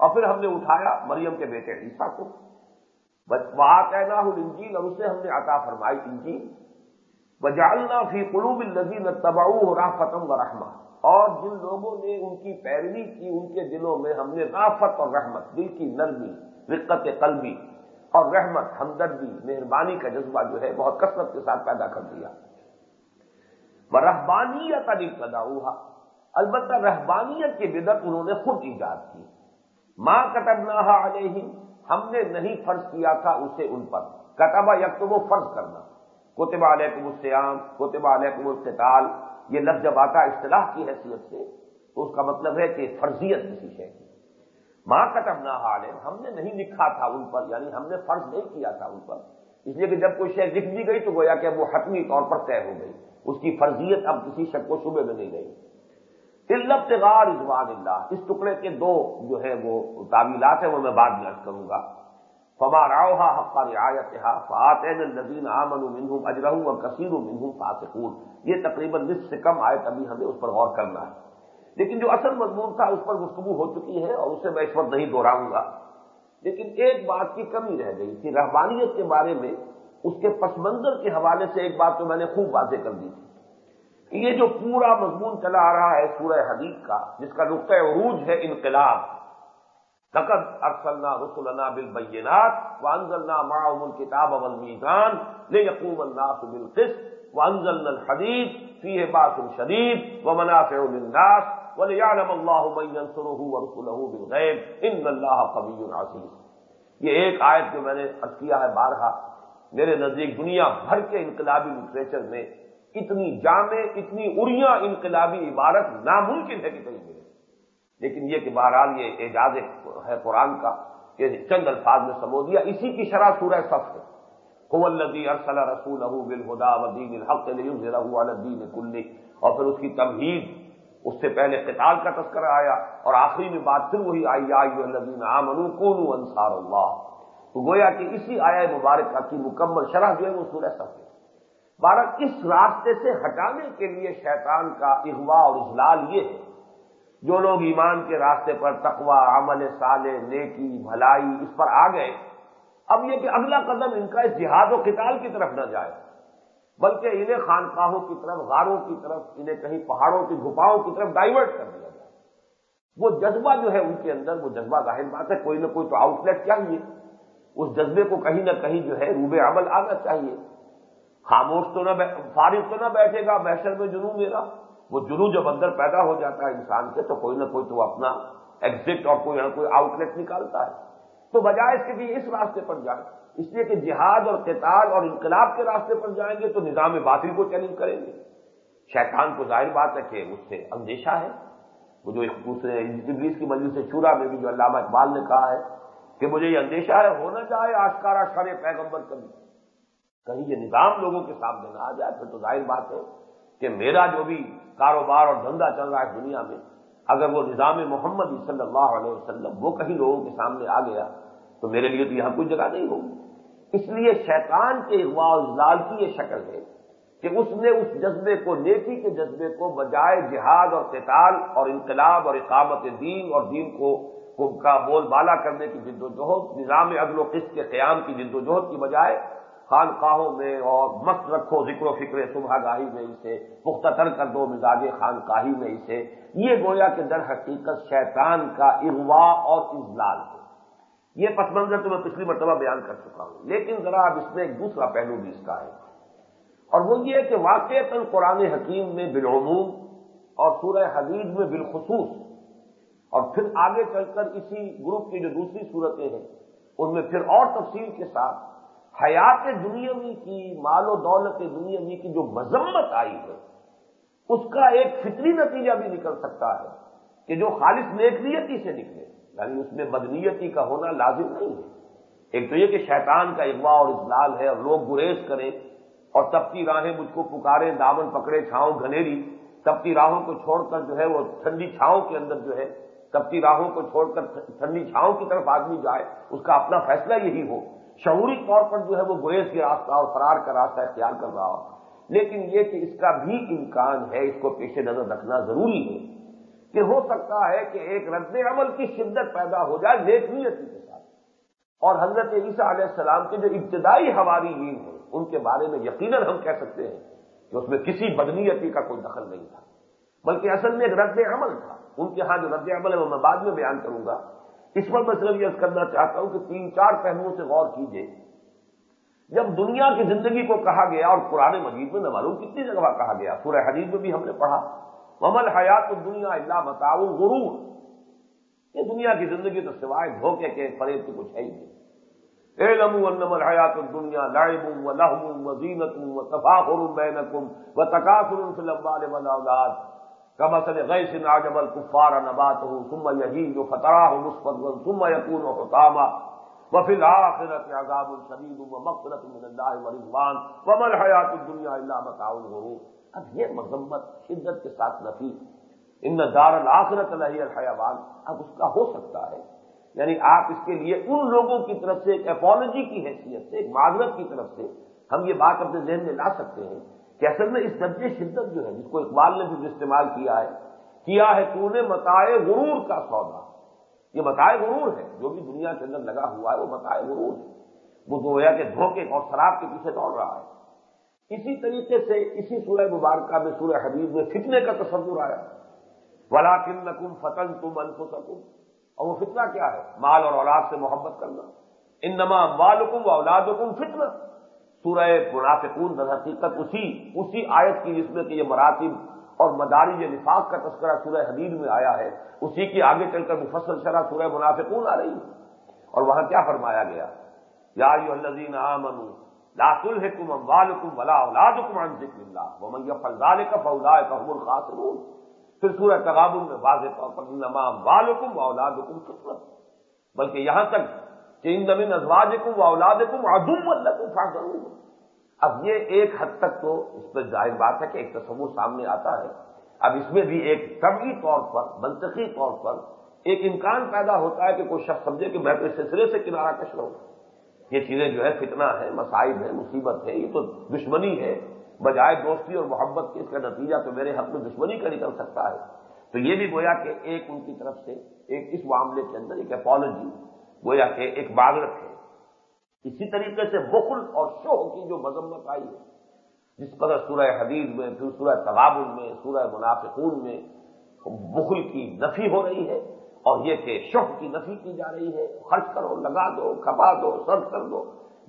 اور پھر ہم نے اٹھایا مریم کے بیٹے عیسا کو۔ وہاں کہنا ہوں انجیل، اور اسے ہم نے عطا فرمائی انجیل۔ بجالنا فی قلوب النزی نہ تباؤ رافتم و رحمہ اور جن لوگوں نے ان کی پیروی کی، ان کے دلوں میں ہم نے رافت اور رحمت، دل کی نرمی، رقت قلبی اور رحمت، ہمدردی، مہربانی کا جذبہ جو ہے، بہت کثرت کے ساتھ پیدا کر دیا۔ رحبانیت علی پیدا البتہ رحبانیت کی بدت انہوں نے خود ایجاد کی۔ ماں کتب نہ علیہ ہم نے نہیں فرض کیا تھا اسے ان پر۔ کتبہ یک تو وہ فرض کرنا۔ کوتبہ علیکم السیام کوتبہ علیکم القتال۔ یہ لفظ جب آتا اصطلاح کی حیثیت سے، تو اس کا مطلب ہے کہ فرضیت کسی شے کی۔ ماں کتب نہ عالم ہم نے نہیں لکھا تھا ان پر یعنی ہم نے فرض نہیں کیا تھا ان پر۔ اس لیے کہ جب کوئی شے لکھ دی گئی تو گویا کہ وہ حتمی طور پر طے ہو گئی۔ اس کی فرضیت اب کسی شک و شبے میں نہیں رہی۔ تغار رضوان اللہ اس ٹکڑے کے دو جو ہے وہ تعمیلات ہیں، وہ میں بعد میں کروں گا۔ فما راؤ حق رعایت فاتین الدین آمن منہم اجرہ و کثیر منہم فاسقون۔ یہ تقریباً نصف سے کم آئے تبھی ہمیں اس پر غور کرنا ہے۔ لیکن جو اصل مضمون تھا، اس پر گفتگو ہو چکی ہے اور اسے میں اس وقت نہیں دوہراؤں گا۔ لیکن ایک بات کی کمی رہ گئی تھی رحبانیت کے بارے میں، اس کے پس منظر کے حوالے سے ایک بات تو میں نے خوب واضح کر دی تھی۔ یہ جو پورا مضمون چلا آ رہا ہے سورہ حدیث کا، جس کا نقطۂ عروج ہے انقلاب تقد ارسلنا رسولنا بالبینات وانزلنا معهم الكتاب والمیزان لیقوم الناس بالقسط وانزلنا الحديد فيه باس شديد ومنافع للناس وليعلم الله من ينصره ورسله بالغيب ان الله قوي عزيز یہ ایک آیت جو میں نے عرض کیا ہے بارہا، میرے نزدیک دنیا بھر کے انقلابی لٹریچر میں اتنی جامع، اتنی اریاں انقلابی عبارت ناممکن ہے کہ کہیں ملے۔ لیکن یہ کہ بہرحال یہ اعجاز ہے قرآن کا کہ چند الفاظ میں سمو دیا، اسی کی شرح سورہ سب ہے۔ الدی ارسل رسول بالخدا ودین الحق الدین کلی۔ اور پھر اس کی تمہید، اس سے پہلے قتال کا تذکرہ آیا۔ اور آخری میں بات پھر وہی آئی آئی الدین عامن انصار اللہ۔ تو گویا کہ اسی آیا مبارکہ کی مکمل شرح جو ہے وہ سورہ سب ہے۔ بارہ، اس راستے سے ہٹانے کے لیے شیطان کا اغوا اور اجلال یہ ہے۔ جو لوگ ایمان کے راستے پر تقوا عمل سالے نیکی، بھلائی، اس پر آ گئے، اب یہ کہ اگلا قدم ان کا اس جہاد و قتال کی طرف نہ جائے، بلکہ انہیں خانقاہوں کی طرف، غاروں کی طرف، انہیں کہیں پہاڑوں کی گھپاؤں کی طرف ڈائیورٹ کر دیا جائے۔ وہ جذبہ جو ہے ان کے اندر، وہ جذبہ ظاہر بات ہے، کوئی نہ کوئی تو آؤٹ لیٹ چاہیے۔ اس جذبے کو کہیں نہ کہیں جو ہے، روبے عمل آنا چاہیے۔ خاموش تو نہ فارغ تو نہ بیٹھے گا بحثر میں جنوب میرا۔ وہ جنو جب اندر پیدا ہو جاتا ہے انسان کے تو کوئی نہ کوئی تو اپنا ایگزٹ اور کوئی نہ کوئی آؤٹ لیٹ نکالتا ہے۔ تو بجائے اس کے بھی اس راستے پر جائیں۔ اس لیے کہ جہاد اور قتال اور انقلاب کے راستے پر جائیں گے تو نظام باطل کو چیلنج کریں گے۔ شیطان کو ظاہر بات ہے کہ اس سے اندیشہ ہے۔ وہ جو دوسرے انگلش کی مجلس سے چورا میں بھی جو علامہ اقبال نے کہا ہے کہ مجھے یہ اندیشہ ہے ہونا چاہے آشکارا شر پیغمبر کبھی۔ کہیں یہ نظام لوگوں کے سامنے نہ آ جائے، پھر تو ظاہر بات ہے کہ میرا جو بھی کاروبار اور دھندا چل رہا ہے دنیا میں، اگر وہ نظام محمد صلی اللہ علیہ وسلم وہ کہیں لوگوں کے سامنے آ گیا، تو میرے لیے تو یہاں کوئی جگہ نہیں ہوگی۔ اس لیے شیطان کے اغوا اجلال کی یہ شکل ہے کہ اس نے اس جذبے کو، نیکی کے جذبے کو بجائے جہاد اور قتال اور انقلاب اور اقامت دین اور دین کو کا بول بالا کرنے کی جد و جہد، نظام عدل و قسط کے قیام کی جد و جہد کی بجائے خانقاہوں میں اور مست رکھو، ذکر و فکر صبح گاہی میں اسے پختہ تر کر دو مزاج خانقاہی میں اسے۔ یہ گویا کہ در حقیقت شیطان کا اغوا اور اضلال ہے۔ یہ پس منظر تو میں پچھلی مرتبہ بیان کر چکا ہوں۔ لیکن ذرا اب اس میں ایک دوسرا پہلو بھی اس کا ہے۔ اور وہ یہ کہ واقع قرآن حکیم میں بالعموم اور سورہ حدید میں بالخصوص اور پھر آگے چل کر اسی گروپ کی جو دوسری صورتیں ہیں، ان میں پھر اور تفصیل کے ساتھ حیات دنیاوی کی، مال و دولت دنیاوی کی جو مذمت آئی ہے، اس کا ایک فطری نتیجہ بھی نکل سکتا ہے کہ جو خالص نیک نیتی سے نکلے۔ یعنی اس میں بدنیتی کا ہونا لازم نہیں ہے۔ ایک تو یہ کہ شیطان کا اغوا اور اضلال ہے اور لوگ گریز کریں اور تبتی راہیں مجھ کو پکارے، دامن پکڑے، چھاؤں گھنیری۔ تبتی راہوں کو چھوڑ کر جو ہے وہ ٹھنڈی چھاؤں کے اندر جو ہے تبتی راہوں کو چھوڑ کر ٹھنڈی چھاؤں کی طرف آدمی جائے، اس کا اپنا فیصلہ یہی ہو۔ شعوری طور پر جو ہے وہ گریز کے راستہ اور فرار کا راستہ اختیار کر رہا ہو۔ لیکن یہ کہ اس کا بھی امکان ہے، اس کو پیش نظر رکھنا ضروری ہے کہ ہو سکتا ہے کہ ایک رد عمل کی شدت پیدا ہو جائے نیک نیتی کے ساتھ۔ اور حضرت عیسیٰ علیہ السلام کے جو ابتدائی ہماری ہیں، ان کے بارے میں یقیناً ہم کہہ سکتے ہیں کہ اس میں کسی بدنیتی کا کوئی دخل نہیں تھا، بلکہ اصل میں ایک رد عمل تھا۔ ان کے ہاں جو رد عمل ہے، وہ میں بعد میں بیان کروں گا۔ اس پر میں صرف یہ کرنا چاہتا ہوں کہ تین چار پہلوؤں سے غور کیجیے جب دنیا کی زندگی کو کہا گیا اور قرآن مجید میں نہ معلوم کتنی جگہ کہا گیا، سورہ حدیث میں بھی ہم نے پڑھا ممل حیات دنیا اللہ بتاؤ غرور۔ یہ دنیا کی زندگی تو سوائے دھوکے کے فریب کی کچھ ہے ہی نہیں۔ اے لمو انمل حیات دنیا لائب و لہم و زینت و تفاخر بینکم و تقاصر فی الاموال والاولاد کما سن غیث عجب الکفار نباته، ثم یهیج فتراه مصفرا، ثم یکون حطاما. وفی الآخرت عذاب الشدید و مغفرت من اللہ و رضوان ومل حیات الدنیا الا متاع الغرور. اب یہ مذمت شدت کے ساتھ نفی ان دار الآخرت علیہ الحیوان. اب اس کا ہو سکتا ہے. یعنی آپ اس کے لیے ان لوگوں کی طرف سے ایک اپالوجی کی حیثیت سے، ایک معذرت کی طرف سے ہم یہ بات اپنے ذہن میں لا سکتے ہیں کہ اصل میں اس درجے شدت جو ہے، جس کو اقبال نے بھی استعمال کیا ہے کیا ہے تو نے متائے غرور کا سودا۔ یہ متائے غرور ہے، جو بھی دنیا کے اندر لگا ہوا ہے، وہ متائے غرور ہے۔ وہ گویا کہ دھوکے اور شراب کے پیچھے دوڑ رہا ہے۔ اسی طریقے سے اسی سورہ مبارکہ میں سورہ حدیث میں فتنے کا تصور آیا۔ ولا کن نقم فتن تم انف اور وہ فتنہ کیا ہے؟ مال اور اولاد سے محبت کرنا۔ ان نما والکم و اولاد حکم فتنا سورہ منافقون در حقیقت اسی اسی آیت کی جس میں کہ یہ مراتب اور مداری نفاق کا تذکرہ سورہ حدید میں آیا ہے، اسی کی آگے چل کر مفصل شرح سورہ منافقون آ رہی ہے۔ اور وہاں کیا فرمایا گیا؟ یا الذین آمنوا، لا تلحکم اموالکم ولا اولادکم عن ذکر اللہ، ومن یفعل ذلک فاولئک هم الخاسرون۔ پھر سورہ تغابن میں واضح طور پر، انما اموالکم واولادکم فتنہ بلکہ یہاں تک کہ ان من ازواجکم واولادکم عدو لکم فاحذرون اب یہ ایک حد تک تو اس پر ظاہر بات ہے کہ ایک تصور سامنے آتا ہے۔ اب اس میں بھی ایک طبعی طور پر، منطقی طور پر ایک امکان پیدا ہوتا ہے کہ کوئی شخص سمجھے کہ میں تو اس سلسلے سے کنارہ کش رہوں۔ یہ چیزیں جو ہے فتنہ ہے مسائب ہے مصیبت ہے یہ تو دشمنی ہے۔ بجائے دوستی اور محبت کے اس کا نتیجہ تو میرے حق میں دشمنی کا نکل سکتا ہے۔ تو یہ بھی گویا کہ ایک ان کی طرف سے ایک اس معاملے کے اندر ایک اپالوجی گویا کہ ایک معذرت ہے۔ اسی طریقے سے بخل اور شوہ کی جو مذمت آئی ہے، جس قدر سورہ حدیث میں، پھر سورہ تغابل میں، سورہ منافقون میں بخل کی نفی ہو رہی ہے اور یہ کہ شوق کی نفی کی جا رہی ہے۔ خرچ کرو، لگا دو، کھپا دو، سرد کر دو۔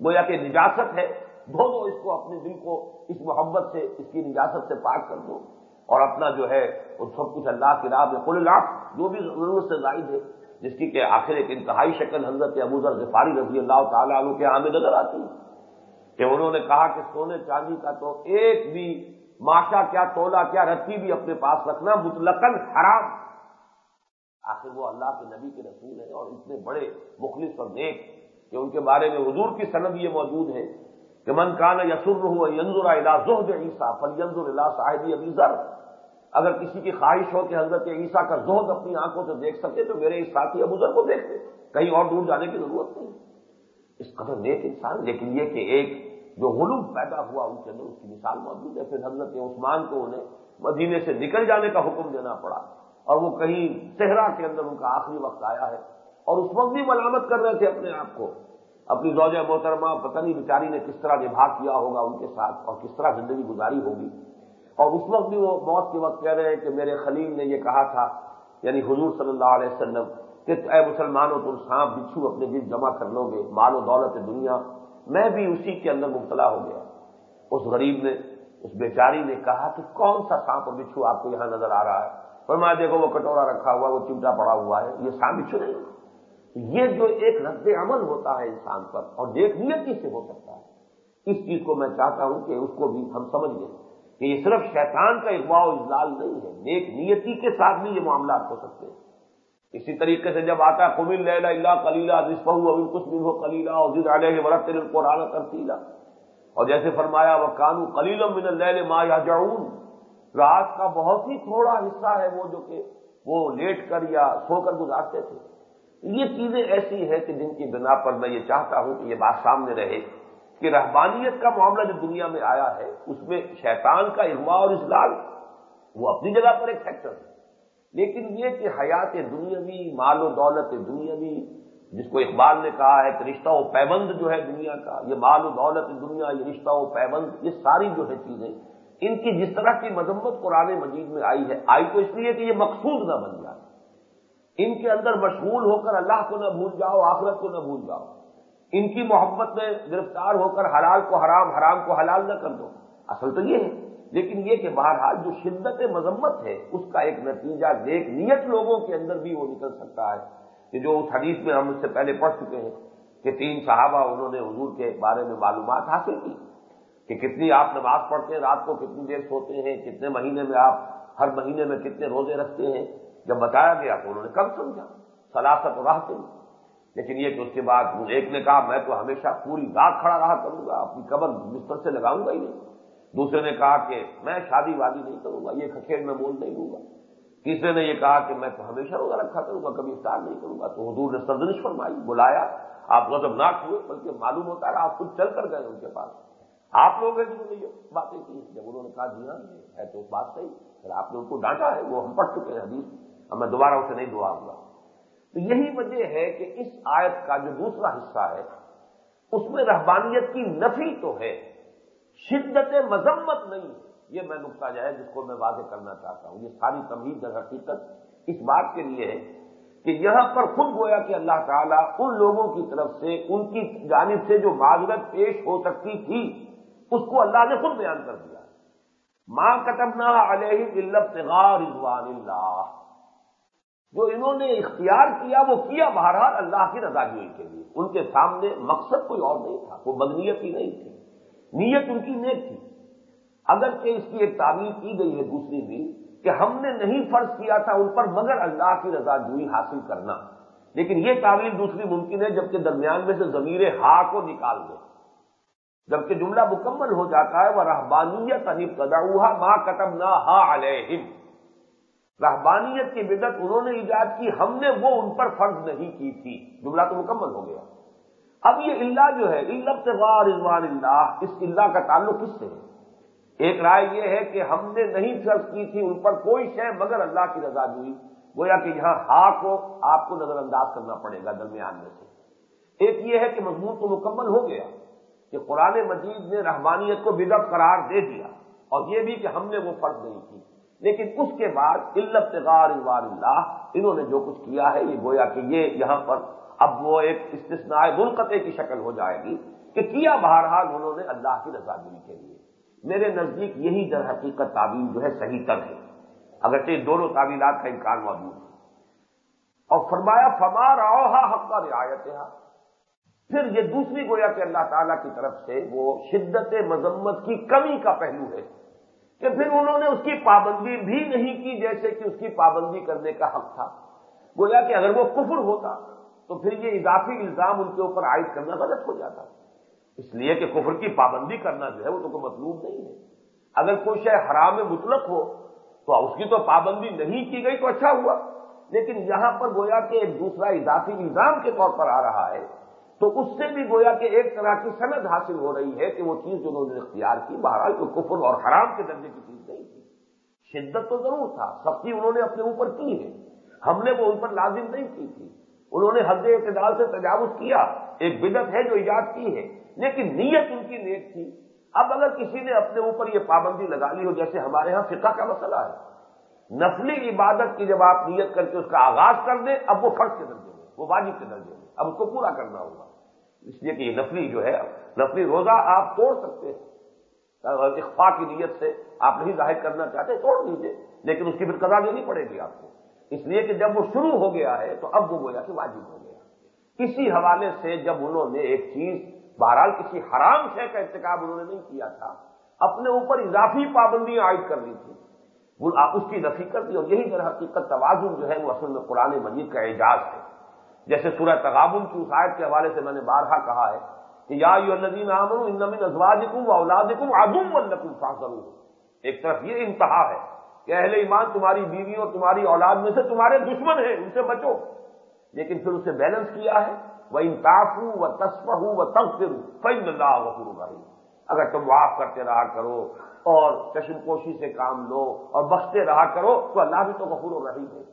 گویا کہ نجاست ہے۔ دھو دو اس کو اپنے دل کو، اس محبت سے، اس کی نجاست سے پاک کر دو۔ اور اپنا جو ہے، وہ سب کچھ اللہ کی راہ میں کل اللہ جو بھی ضرورت سے زائد ہے جس کی کہ آخر ایک انتہائی شکل حضرت ابوذر غفاری رضی اللہ تعالیٰ عنہ کے عام نظر آتی کہ انہوں نے کہا کہ سونے چاندی کا تو ایک بھی ماشا کیا تولا کیا رتی بھی اپنے پاس رکھنا مطلقاً حرام۔ آخر وہ اللہ کے نبی کے رسول ہیں اور اتنے بڑے مخلص اور نیک کہ ان کے بارے میں حضور کی سند یہ موجود ہے کہ من کان یسر ہو ینظر الا زہد عیسیٰ فل ینظر الا صاحبی ابی ذر۔ اگر کسی کی خواہش ہو کہ حضرت عیسیٰ کا زہد اپنی آنکھوں سے دیکھ سکے تو میرے اس ساتھی ابو ذر کو دیکھتے کہیں اور دور جانے کی ضرورت نہیں۔ اس قدر نیک انسان، لیکن یہ کہ ایک جو غلوم پیدا ہوا ان کے اندر، اس کی مثال موجود ہے۔ پھر حضرت عثمان کو انہیں مدینے سے نکل جانے کا حکم دینا پڑا۔ اور وہ کہیں صحرا کے اندر ان کا آخری وقت آیا ہے۔ اور اس وقت بھی ملامت کر رہے تھے اپنے آپ کو۔ اپنی زوجہ محترمہ، پتہ نہیں بیچاری نے کس طرح نبھا کیا ہوگا ان کے ساتھ اور کس طرح زندگی گزاری ہوگی۔ اور اس وقت بھی وہ موت کے وقت کہہ رہے ہیں کہ میرے خلیل نے یہ کہا تھا یعنی حضور صلی اللہ علیہ وسلم، کہ اے مسلمانوں، تم سانپ، بچھو اپنے دل جمع کر لو گے، مال و دولت دنیا، میں بھی اسی کے اندر مبتلا ہو گیا۔ اس غریب نے، اس بیچاری نے کہا کہ کون سا سانپ اور بچھو آپ کو یہاں نظر آ رہا ہے؟ فرمایا، دیکھو، وہ کٹورا رکھا ہوا، وہ چمٹا پڑا ہوا ہے، یہ سام بچھو نہیں یہ جو ایک رد عمل ہوتا ہے انسان پر، اور نیک نیتی سے ہو سکتا ہے۔ اس چیز کو میں چاہتا ہوں کہ اس کو بھی ہم سمجھ لیں۔ کہ یہ صرف شیطان کا اغوا و اجلال نہیں ہے، نیک نیتی کے ساتھ بھی یہ معاملات ہو سکتے ہیں۔ اسی طریقے سے جب آتا ہے قبل اللہ کلیلہ رسپہ ابھی کچھ بھی ہو کلیلہ اور ضد علیہ ورت کو ترتیلا۔ اور جیسے فرمایا وہ کانو کلیل من اللہ ما یا رات کا بہت ہی تھوڑا حصہ ہے وہ جو کہ وہ لیٹ کر یا سو کر گزارتے تھے۔ یہ چیزیں ایسی ہیں کہ جن کی بنا پر میں یہ چاہتا ہوں کہ یہ بات سامنے رہے۔ کہ رحبانیت کا معاملہ جو دنیا میں آیا ہے، اس میں شیطان کا اغوا اور اجلال، وہ اپنی جگہ پر ایک فیکٹر ہے۔ لیکن یہ کہ حیات دنیاوی، مال و دولت دنیاوی، جس کو اقبال نے کہا ہے کہ رشتہ و پیبند جو ہے دنیا کا، یہ مال و دولت دنیا، یہ رشتہ و پیبند یہ ساری جو ہے چیزیں، ان کی جس طرح کی مذمت قرآن مجید میں آئی ہے، آئی تو اس لیے کہ یہ مقصود نہ بن جائے۔ ان کے اندر مشغول ہو کر اللہ کو نہ بھول جاؤ، آخرت کو نہ بھول جاؤ۔ ان کی محبت میں گرفتار ہو کر حلال کو حرام حرام کو حلال نہ کر دو۔ اصل تو یہ ہے۔ لیکن یہ کہ بہرحال جو شدت مذمت ہے، اس کا ایک نتیجہ دیکھ نیت لوگوں کے اندر بھی وہ نکل سکتا ہے۔ کہ جو اس حدیث میں ہم اس سے پہلے پڑھ چکے ہیں کہ تین صحابہ انہوں نے حضور کے بارے میں معلومات حاصل کی کہ کتنی آپ نماز پڑھتے ہیں، رات کو کتنی دیر سوتے ہیں، کتنے مہینے میں آپ ہر مہینے میں کتنے روزے رکھتے ہیں۔ جب بتایا گیا تو انہوں نے کب سمجھا سلاست راہ سے لیکن یہ کہ اس کے بعد ایک نے کہا، میں تو ہمیشہ پوری رات کھڑا رہا کروں گا، اپنی قبر بستر سے لگاؤں گا ہی نہیں۔ دوسرے نے کہا کہ میں شادی وادی نہیں کروں گا، یہ کھکھیڑ میں بول نہیں دوں گا۔ تیسرے نے یہ کہا کہ میں تو ہمیشہ روزہ رکھا کروں گا، کبھی افطار نہیں کروں گا۔ تو حضور نے سرزنش فرمائی، بلایا، آپ غضب ناک ہوئے، بلکہ معلوم ہوتا ہے آپ خود چل کر گئے ان کے پاس۔ آپ لوگ ہیں جنہوں نے یہ باتیں کی۔ جب انہوں نے کہا جی ہاں ہے تو بات صحیح۔ پھر آپ نے ان کو ڈانٹا ہے، وہ ہم پڑھ چکے ہیں حدیث۔ اب میں دوبارہ اسے نہیں دعا گا۔ تو یہی وجہ ہے کہ اس آیت کا جو دوسرا حصہ ہے، اس میں رہبانیت کی نفی تو ہے۔ شدت مذمت نہیں۔ یہ میں نقطہ جائے جس کو میں واضح کرنا چاہتا ہوں۔ یہ ساری تمہید در حقیقت اس بات کے لیے ہے کہ یہاں پر خود گویا کہ اللہ تعالیٰ ان لوگوں کی طرف سے، ان کی جانب سے جو معذرت پیش ہو سکتی تھی، اس کو اللہ نے خود بیان کر دیا۔ ماں کتبنا علیہ رضوان اللہ جو انہوں نے اختیار کیا وہ کیا، بہرحال اللہ کی رضا جوئی کے لیے۔ ان کے سامنے مقصد کوئی اور نہیں تھا، وہ بدنیت ہی نہیں تھی۔ نیت ان کی نیک تھی۔ اگرچہ اس کی ایک تعمیر کی گئی ہے دوسری بھی کہ ہم نے نہیں فرض کیا تھا ان پر، مگر اللہ کی رضا جوئی حاصل کرنا۔ لیکن یہ تعمیر دوسری ممکن ہے، جبکہ درمیان میں سے ضمیر ہا کو نکال دے۔ جبکہ جملہ مکمل ہو جاتا ہے وہ رحبانیت انب قدا ہوا ماں کتب نہ ہا علیہم رحبانیت کی بدت انہوں نے ایجاد کی، ہم نے وہ ان پر فرض نہیں کی تھی۔ جملہ تو مکمل ہو گیا۔ اب یہ اللہ جو ہے علت رضوان اللہ، اس اللہ کا تعلق کس سے ہے؟ ایک رائے یہ ہے کہ ہم نے نہیں فرض کی تھی ان پر کوئی شے مگر اللہ کی رضا ہوئی گویا کہ یہاں ہا کو آپ کو نظر انداز کرنا پڑے گا درمیان میں سے۔ ایک یہ ہے کہ مضمون تو مکمل ہو گیا کہ قرآن مجید نے رحمانیت کو بدت قرار دے دیا اور یہ بھی کہ ہم نے وہ فرض نہیں کی۔ لیکن اس کے بعد علت غار اللہ، انہوں نے جو کچھ کیا ہے، یہ گویا کہ یہ یہاں پر اب وہ ایک استثناء منقطع کی شکل ہو جائے گی کہ کیا بہرحال انہوں نے اللہ کی رضا دلی کے لیے۔ میرے نزدیک یہی در حقیقت تعبیر جو ہے صحیح تر ہے، اگرچہ دونوں تعبیرات کا امکان موجود ہے۔ اور فرمایا، فما راؤ حق کا رعایت پھر یہ دوسری گویا کہ اللہ تعالی کی طرف سے وہ شدت مذمت کی کمی کا پہلو ہے۔ کہ پھر انہوں نے اس کی پابندی بھی نہیں کی جیسے کہ اس کی پابندی کرنے کا حق تھا۔ گویا کہ اگر وہ کفر ہوتا تو پھر یہ اضافی الزام ان کے اوپر عائد کرنا غلط ہو جاتا۔ اس لیے کہ کفر کی پابندی کرنا جو ہے وہ تو کوئی مطلوب نہیں ہے۔ اگر کوئی شے حرام مطلق ہو تو اس کی تو پابندی نہیں کی گئی تو اچھا ہوا۔ لیکن یہاں پر گویا کہ ایک دوسرا اضافی الزام کے طور پر آ رہا ہے۔ تو اس سے بھی گویا کہ ایک طرح کی سند حاصل ہو رہی ہے کہ وہ چیز جو انہوں نے اختیار کی، بہرحال کوئی کفر اور حرام کے درجے کی چیز نہیں تھی۔ شدت تو ضرور تھا، سختی انہوں نے اپنے اوپر کی ہے۔ ہم نے وہ ان پر لازم نہیں کی تھی۔ انہوں نے حد اعتدال سے تجاوز کیا، ایک بدت ہے جو ایجاد کی ہے، لیکن نیت ان کی نیک تھی۔ اب اگر کسی نے اپنے اوپر یہ پابندی لگا لی ہو، جیسے ہمارے ہاں فقہ کا مسئلہ ہے۔ نسلی عبادت کی جب آپ نیت کر کے اس کا آغاز کر دیں، اب وہ فرض کے درجے میں، وہ واجب کے درجے میں، اب اس کو پورا کرنا ہوگا۔ اس لیے کہ یہ نفلی جو ہے، نفلی روزہ آپ توڑ سکتے ہیں۔ اخفا کی نیت سے آپ نہیں ظاہر کرنا چاہتے، توڑ دیجیے لیکن اس کی پھر قضا دینی پڑے گی آپ کو۔ اس لیے کہ جب وہ شروع ہو گیا ہے، تو اب وہ گویا کہ واجب ہو گیا۔ اسی حوالے سے جب انہوں نے ایک چیز، بہرحال کسی حرام شے کا ارتکاب انہوں نے نہیں کیا تھا، اپنے اوپر اضافی پابندیاں عائد کر لی تھی آپ اس کی نفی کر دی اور یہی در حقیقت توازن جو ہے، وہ اصل میں قرآن مجید کا اعجاز ہے۔ جیسے سورہ تغابن کی آیت کے حوالے سے میں نے بارہا کہا ہے کہ یا ازواجکم و اولادکم عدو لکم فاحذروا ایک طرف یہ انتہا ہے کہ اہل ایمان تمہاری بیوی اور تمہاری اولاد میں سے تمہارے دشمن ہیں، ان سے بچو۔ لیکن پھر اسے بیلنس کیا ہے؟ وہ انتاف ہوں وہ تصف ہوں وہ تب اللہ غفور اگر تم معاف کرتے رہا کرو اور چشم پوشی سے کام لو اور بخشتے رہا کرو تو اللہ بھی تو غفور و رحیم ہے۔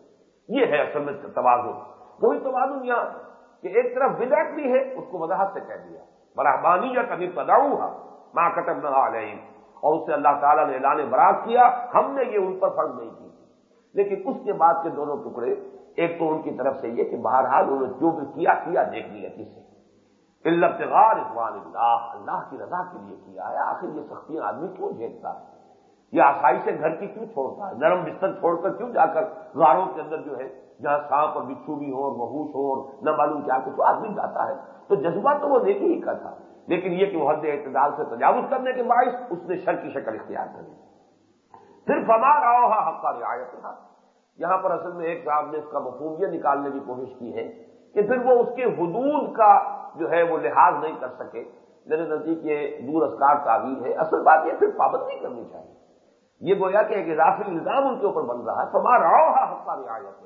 یہ ہے اصل میں توازن وہی توازن یہاں کہ ایک طرف بدعت بھی ہے، اس کو وضاحت سے کہہ دیا۔ برحبانی یا کبھی پداؤں ماں کتب نہ اور اس سے اللہ تعالیٰ نے اعلان برات کیا، ہم نے یہ ان پر فرض نہیں کی۔ لیکن اس کے بعد کے دونوں ٹکڑے، ایک تو ان کی طرف سے یہ کہ بہرحال انہوں نے جو بھی کیا کیا دیکھ لیا کسی الفتغار اخوان اللہ اللہ کی رضا کے لیے کیا ہے۔ آخر یہ سختیاں آدمی کیوں جھیلتا ہے؟ یہ آسائی سے گھر کی کیوں چھوڑتا ہے؟ نرم بستر چھوڑ کر کیوں جا کر غاروں کے اندر جو ہے جہاں سانپ اور بچھو بھی ہو اور محوش ہو اور نہ معلوم کیا کچھ آدمی جاتا ہے۔ تو جذبہ تو وہ دیکھی ہی کا تھا۔ لیکن یہ کہ وہ حد اعتدال سے تجاوز کرنے کے باعث اس نے شر کی شکل اختیار کر لی پھر فما رہا ہا حق کا رعایت تھا یہاں پر اصل میں ایک صاحب نے اس کا مفہوم یہ نکالنے کی کوشش کی ہے کہ پھر وہ اس کے حدود کا جو ہے وہ لحاظ نہیں کر سکے۔ میرے نزدیک یہ دور اسکار تعبیر ہے۔ اصل بات یہ پھر پابندی کرنی چاہیے۔ یہ گویا کہ ایک اضافی الزام ان کے اوپر بن رہا ہے۔ فما رہا حق کا رعایت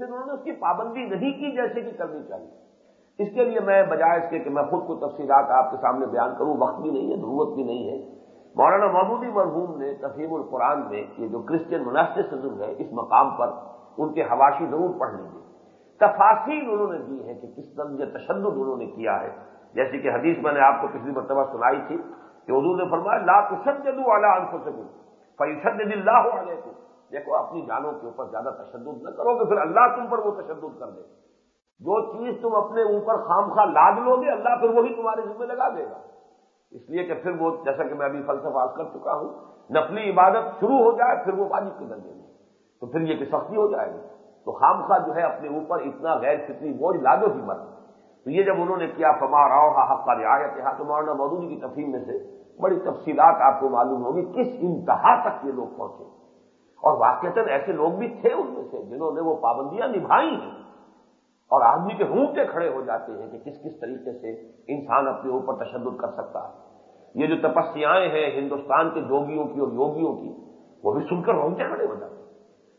پھر انہوں نے اس کی پابندی نہیں کی جیسے کہ کرنی چاہیے۔ اس کے لیے میں بجائے اس کے کہ میں خود کو تفصیلات آپ کے سامنے بیان کروں، وقت بھی نہیں ہے، ضرورت بھی نہیں ہے۔ مولانا محمودی مرحوم نے تفہیم القرآن میں یہ جو کرسچن مناسٹسزم ہے، اس مقام پر ان کے حواشی ضرور پڑھ لیجیے تفاصیل انہوں نے دی ہے کہ کس طرح یہ تشدد انہوں نے کیا ہے۔ جیسے کہ حدیث میں نے آپ کو پچھلی مرتبہ سنائی تھی کہ حضور نے فرمایا، لا تشدد والا انف سکوں فیشد اللہ علیکم۔ دیکھو، اپنی جانوں کے اوپر زیادہ تشدد نہ کرو گے پھر اللہ تم پر وہ تشدد کر دے۔ جو چیز تم اپنے اوپر خام خواہ لاد لو گے، اللہ پھر وہی تمہارے ذمہ لگا دے گا۔ اس لیے کہ پھر وہ، جیسا کہ میں ابھی فلسفہ کر چکا ہوں، نفلی عبادت شروع ہو جائے، پھر وہ واجب کے درجے میں تو پھر یہ کہ سختی ہو جائے گی۔ تو خام خواہ جو ہے اپنے اوپر اتنا غیر فطری بوجھ لادو ہی مر تو یہ جب انہوں نے کیا، فما راؤ حق کا رعایت یہاں تو مولانا مودودی کی تفہیم میں سے بڑی تفصیلات آپ کو معلوم ہوگی کس انتہا تک یہ لوگ پہنچے۔ اور واقعات ایسے لوگ بھی تھے ان میں سے جنہوں نے وہ پابندیاں نبھائی ہیں۔ اور آدمی کے ہونٹے کھڑے ہو جاتے ہیں کہ کس کس طریقے سے انسان اپنے اوپر تشدد کر سکتا ہے۔ یہ جو تپسیاں ہیں ہندوستان کے جوگیوں کی اور یوگیوں کی، وہ بھی سن کر ہونٹے کھڑے ہو جاتے ہیں۔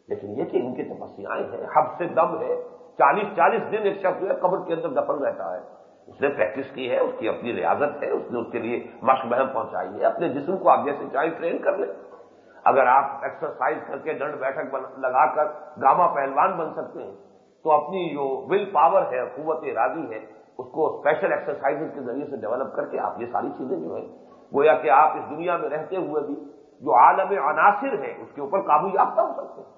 لیکن یہ کہ ان کی تپسیاں ہیں حب سے دم ہے، چالیس چالیس دن ایک شخص ہے قبر کے اندر دفن رہتا ہے۔ اس نے پریکٹس کی ہے، اس کی اپنی ریاضت ہے، اس نے اس کے لیے مشق بہم پہنچائی ہے، اپنے جسم کو آپ جیسے چاہے ٹرین کر لیں اگر آپ ایکسرسائز کر کے ڈنڈ بیٹھک لگا کر گاما پہلوان بن سکتے ہیں، تو اپنی جو ول پاور ہے، قوت راضی ہے، اس کو اسپیشل ایکسرسائز کے ذریعے سے ڈیولپ کر کے آپ یہ ساری چیزیں جو ہیں، گویا کہ آپ اس دنیا میں رہتے ہوئے بھی جو عالم عناصر ہے اس کے اوپر قابو یافتہ ہو سکتے ہیں۔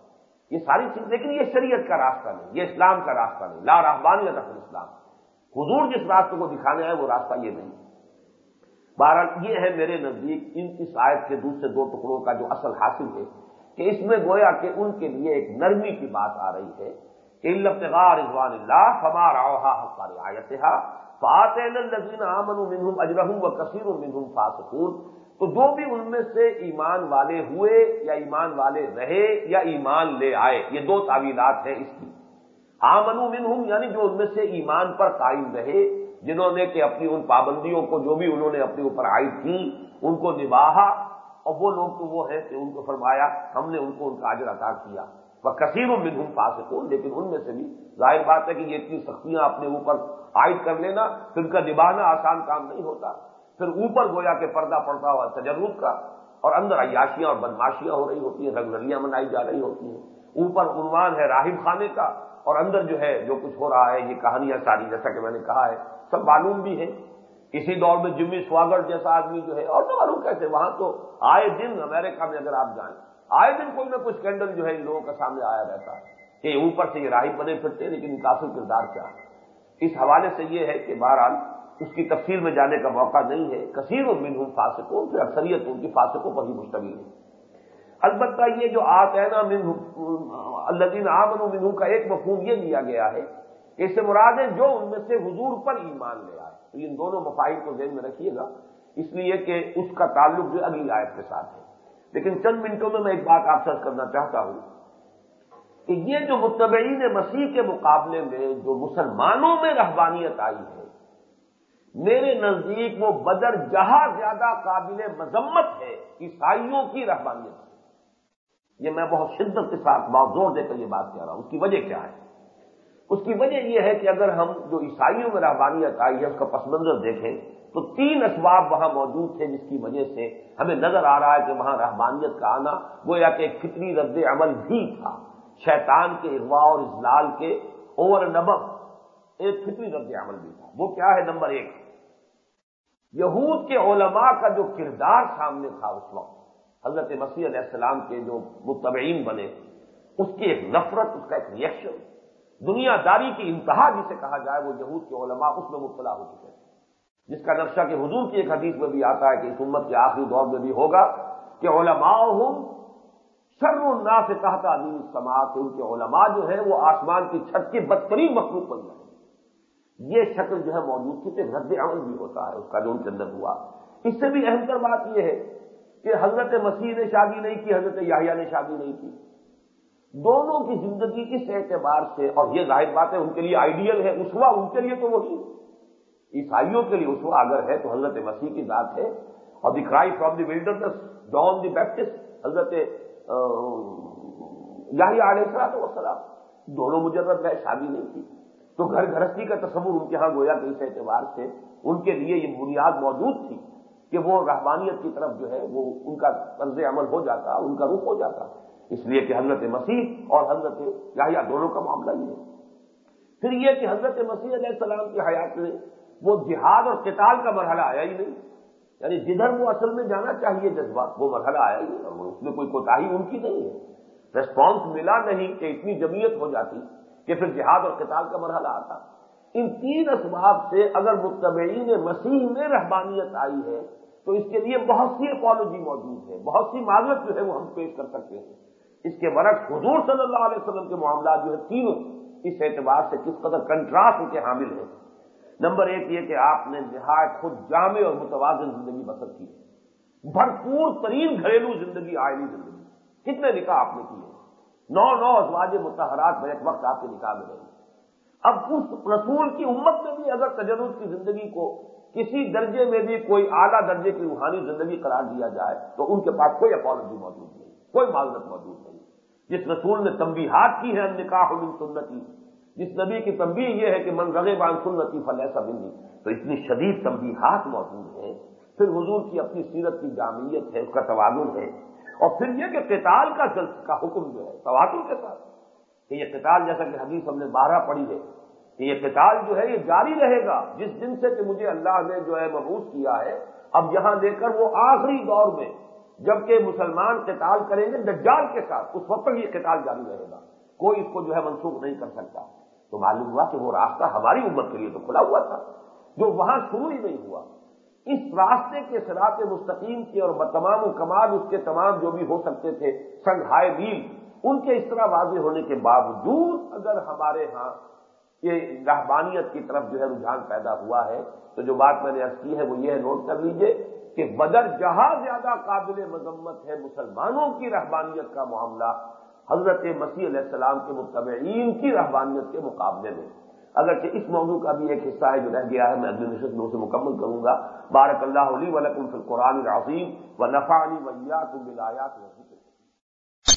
یہ ساری چیز لیکن یہ شریعت کا راستہ نہیں، یہ اسلام کا راستہ نہیں۔ لا رحمان یا اسلام۔ حضور جس راستے کو دکھانے آئے، وہ راستہ یہ نہیں۔ بہرحال یہ ہے میرے نزدیک ان اس آیت کے دوسرے دو ٹکڑوں کا جو اصل حاصل ہے کہ اس میں گویا کہ ان کے لیے ایک نرمی کی بات آ رہی ہے رضوان اللہ فما راحا حق رعایت فاتین امن منہم اجرہم و کثیر منہم فاسقون۔ تو جو بھی ان میں سے ایمان والے ہوئے یا ایمان والے رہے یا ایمان لے آئے، یہ دو تعویلات ہیں اس کی۔ آمن منہم یعنی جو ان میں سے ایمان پر قائم رہے جنہوں نے کہ اپنی ان پابندیوں کو جو بھی انہوں نے اپنے اوپر عائد کی ان کو نباہا اور وہ لوگ تو وہ ہیں کہ ان کو فرمایا، ہم نے ان کو ان کا اجر عطا کیا۔ وہ کثیر و منہم فاسقون۔ لیکن ان میں سے بھی ظاہر بات ہے کہ یہ اتنی سختیاں اپنے اوپر عائد کر لینا پھر ان کا نبھانا آسان کام نہیں ہوتا۔ پھر اوپر گویا کے پردہ پڑتا ہوا تجرب کا، اور اندر عیاشیاں اور بدماشیاں ہو رہی ہوتی ہیں رنگریاں منائی جا رہی ہوتی ہیں۔ اوپر عنوان ہے راہب خانے کا۔ اور اندر جو ہے جو کچھ ہو رہا ہے، یہ کہانیاں ساری، جیسا کہ میں نے کہا ہے، سب معلوم بھی ہے اسی دور میں جمی سواگڑ جیسا آدمی جو ہے، اور تو معلوم کیسے، وہاں تو آئے دن امریکہ میں اگر آپ جائیں، آئے دن کوئی نہ کوئی اسکینڈل جو ہے ان لوگوں کا سامنے آیا رہتا ہے کہ اوپر سے یہ راہی بنے پھرتے، لیکن کافی کردار کیا ہے؟ اس حوالے سے یہ ہے کہ بہرحال اس کی تفصیل میں جانے کا موقع نہیں ہے۔ کثیر و منہ فاسقوں پھر اکثریت ان کی فاسقوں پر ہی مشتمل ہے البتہ یہ جو آتے ہیں الدین عامن منہ کا ایک مفہوم یہ لیا گیا ہے کہ اس سے مراد ہے جو ان میں سے حضور پر ایمان لے آئے۔ تو ان دونوں مفاہد کو ذہن میں رکھیے گا۔ اس لیے کہ اس کا تعلق جو اگلی آیت کے ساتھ ہے۔ لیکن چند منٹوں میں میں ایک بات آپ سے کرنا چاہتا ہوں کہ یہ جو متبعین مسیح کے مقابلے میں جو مسلمانوں میں رہبانیت آئی ہے، میرے نزدیک وہ بدر جہاں زیادہ قابل مذمت ہے، عیسائیوں کی رہبانیت۔ یہ میں بہت شدت کے ساتھ بہت زور دے کر یہ بات کہہ رہا ہوں۔ اس کی وجہ کیا ہے؟ اس کی وجہ یہ ہے کہ اگر ہم جو عیسائیوں میں رحبانیت آئی ہے، اس کا پس منظر دیکھیں، تو تین اسباب وہاں موجود تھے جس کی وجہ سے ہمیں نظر آ رہا ہے کہ وہاں رحبانیت کا آنا گویا کہ ایک فطری رد عمل بھی تھا۔ شیطان کے اغوا اور اضلال کے اوور نبق ایک فطری رد عمل بھی تھا۔ وہ کیا ہے؟ نمبر ایک، یہود کے علماء کا جو کردار سامنے تھا اس وقت حضرت مسیح علیہ السلام کے جو متبعین بنے، اس کی ایک نفرت، اس کا ایک ریئیکشن دنیا داری کی انتہا جسے کہا جائے، وہ یہود کے علماء اس میں مبتلا ہو چکے تھے۔ جس کا نقشہ کہ حضور کی ایک حدیث میں بھی آتا ہے کہ اس امت کے آخری دور میں بھی ہوگا کہ علماء ہوں شر النا سے کہتا نہیں سما کہ ان کے علماء جو ہے وہ آسمان کی چھت کے بدترین مخلوق بن جائیں یہ شکل جو ہے موجود تھی رد عمل بھی ہوتا ہے، اس کا جو ان کے اندر ہوا۔ اس سے بھی اہم تر بات یہ ہے کہ حضرت مسیح نے شادی نہیں کی، حضرت یاہیا نے شادی نہیں کی۔ دونوں کی زندگی اس اعتبار سے، اور یہ ظاہر بات ہے، ان کے لیے آئیڈیل ہے، اسوا ان کے لیے تو وہی۔ عیسائیوں کے لیے اسوا اگر ہے تو حضرت مسیح کی ذات ہے۔ اور the cry from the wilderness John the Baptist حضرت یاہیا علیہ السلام دونوں مجرد ہے شادی نہیں کی۔ تو گھر گھرستی کا تصور ان کے ہاں گویا کہ اس اعتبار سے ان کے لیے یہ بنیاد موجود تھی۔ کہ وہ رحمانیت کی طرف جو ہے وہ ان کا طرز عمل ہو جاتا، ان کا روپ ہو جاتا۔ اس لیے کہ حضرت مسیح اور حضرت یا دونوں کا معاملہ یہ ہے۔ پھر یہ کہ حضرت مسیح علیہ السلام کی حیات میں وہ جہاد اور قتال کا مرحلہ آیا ہی نہیں۔ یعنی جدھر وہ اصل میں جانا چاہیے جذبات، وہ مرحلہ آیا ہی نہیں۔ اور اس میں کوئی کوتا ان کی نہیں ہے۔ ریسپانس ملا نہیں کہ اتنی جمعیت ہو جاتی کہ پھر جہاد اور قتال کا مرحلہ آتا۔ ان تین اسباب سے اگر متبعین مسیح میں رحبانیت آئی ہے تو اس کے لیے بہت سی اپالوجی موجود ہے بہت سی معذرت جو ہے وہ ہم پیش کر سکتے ہیں۔ اس کے برعکس حضور صلی اللہ علیہ وسلم کے معاملات جو ہے تینوں اس اعتبار سے کس قدر کنٹراسٹ کے حامل ہیں۔ نمبر ایک یہ کہ آپ نے نہایت خود جامع اور متوازن زندگی بسر کی ہے۔ بھرپور ترین گھریلو زندگی آئلی زندگی۔ کتنے نکاح آپ نے کیے؟ نو نو ازواج متحرات میں ایک وقت آپ کے نکاح میں رہی اب اس رسول کی امت میں بھی اگر تجرب کی زندگی کو کسی درجے میں بھی کوئی اعلیٰ درجے کی روحانی زندگی قرار دیا جائے تو ان کے پاس کوئی اپالوجی موجود نہیں، کوئی معذرت موجود نہیں۔ جس رسول نے تنبیہات کی ہے نکاح من سنتی، جس نبی کی تنبیہ یہ ہے کہ من رغے بان سنتی فل ایسا بنی تو اتنی شدید تنبیہات موجود ہیں۔ پھر حضور کی اپنی سیرت کی جامعیت ہے، اس کا توازن ہے۔ اور پھر یہ کہ قتال کا کا حکم جو ہے تواتر کے ساتھ، کہ یہ قتال جیسا کہ حدیث ہم نے بارہ پڑھی ہے۔ کہ یہ قتال جو ہے یہ جاری رہے گا۔ جس دن سے کہ مجھے اللہ نے جو ہے محبوس کیا ہے، اب یہاں لے کر وہ آخری دور میں جبکہ مسلمان قتال کریں گے دجال کے ساتھ، اس وقت تک یہ قتال جاری رہے گا۔ کوئی اس کو جو ہے منسوخ نہیں کر سکتا۔ تو معلوم ہوا کہ وہ راستہ ہماری امت کے لیے تو کھلا ہوا تھا، جو وہاں شروع ہی نہیں ہوا۔ اس راستے کے سراط مستقیم کے اور تمام و کمال اس کے تمام جو بھی ہو سکتے تھے سنگھائے میل ان کے اس طرح واضح ہونے کے باوجود اگر ہمارے ہاں یہ رحبانیت کی طرف جو ہے رجحان پیدا ہوا ہے۔ تو جو بات میں نے ارض کی ہے وہ یہ ہے، نوٹ کر لیجیے کہ بدر جہاں زیادہ قابل مذمت ہے مسلمانوں کی رحبانیت کا معاملہ، حضرت مسیح علیہ السلام کے متبعین کی رحبانیت کے مقابلے میں۔ اگرچہ اس موضوع کا بھی ایک حصہ ہے جو رہ گیا ہے، میں اگلی نشست میں اسے مکمل کروں گا۔ بارک اللہ علی ولکم فی القرآن العظیم و نفا علی ویا کو